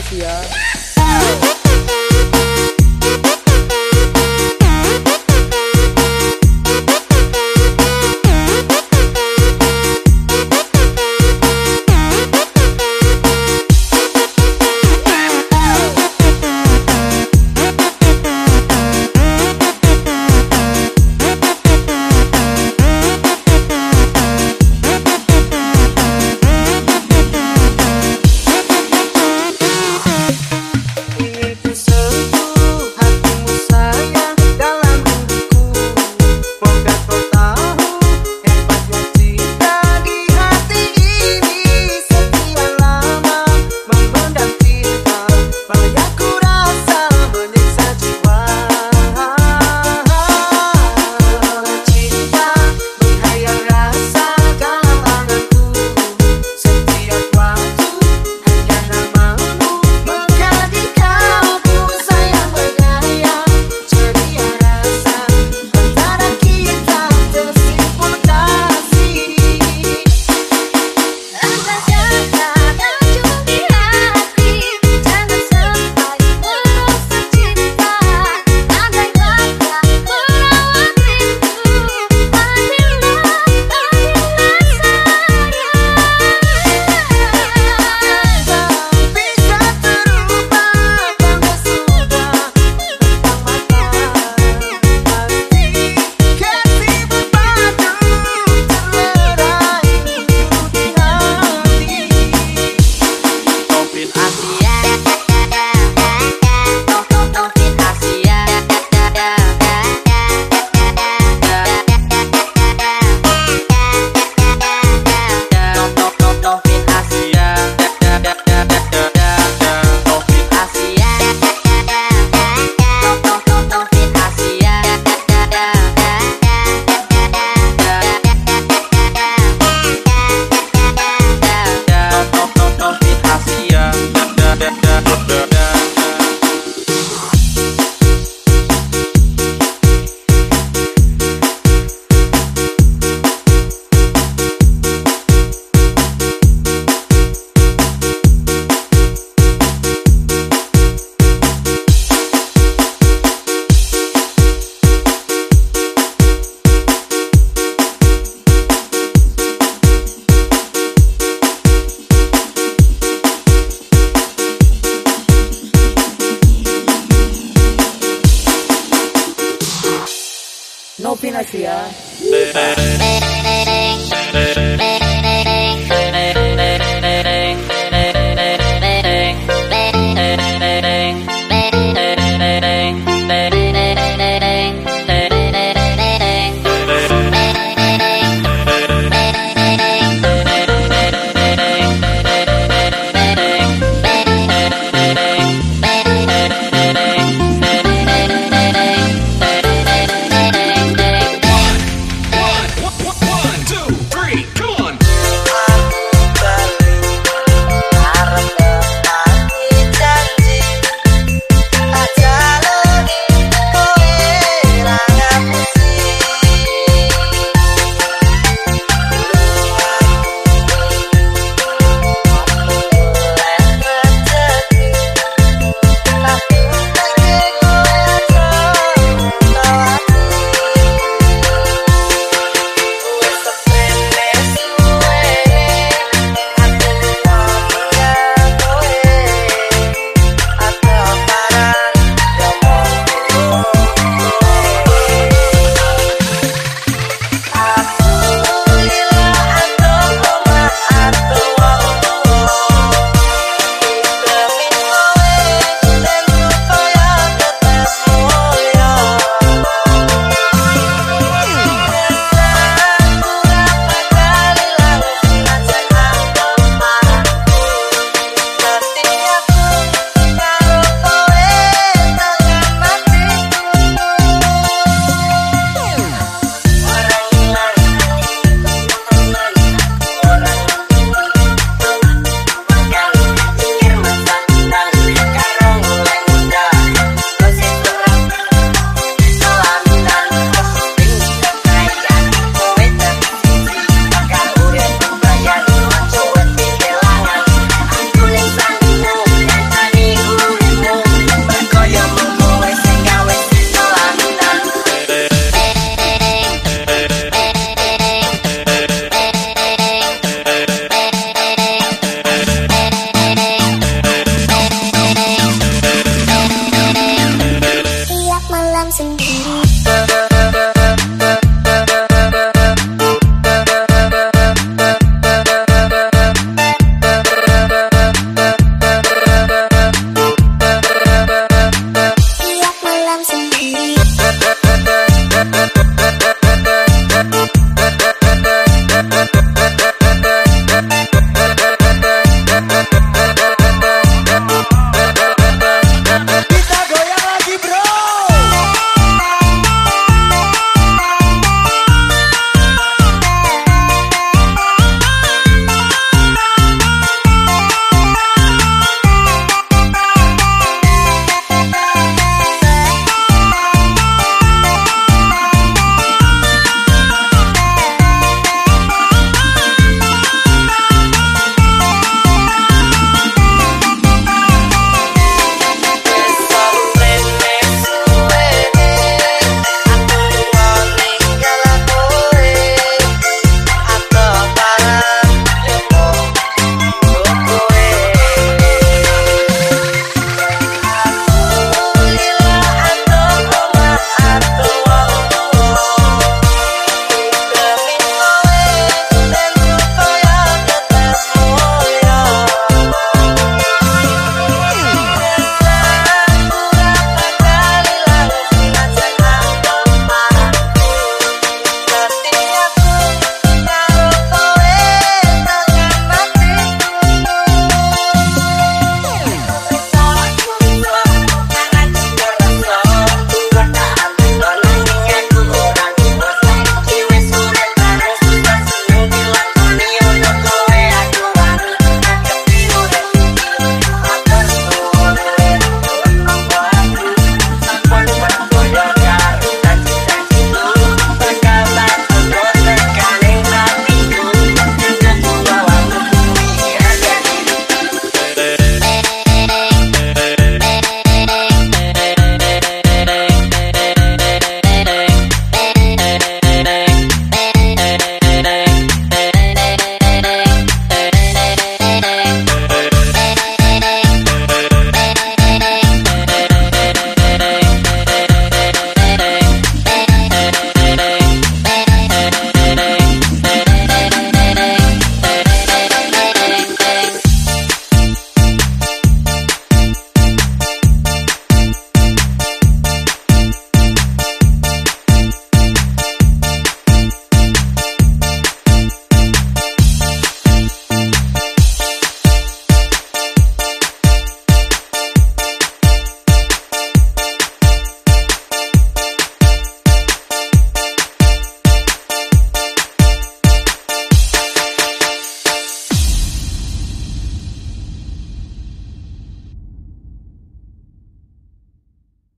Asia. 안녕하세요. 네.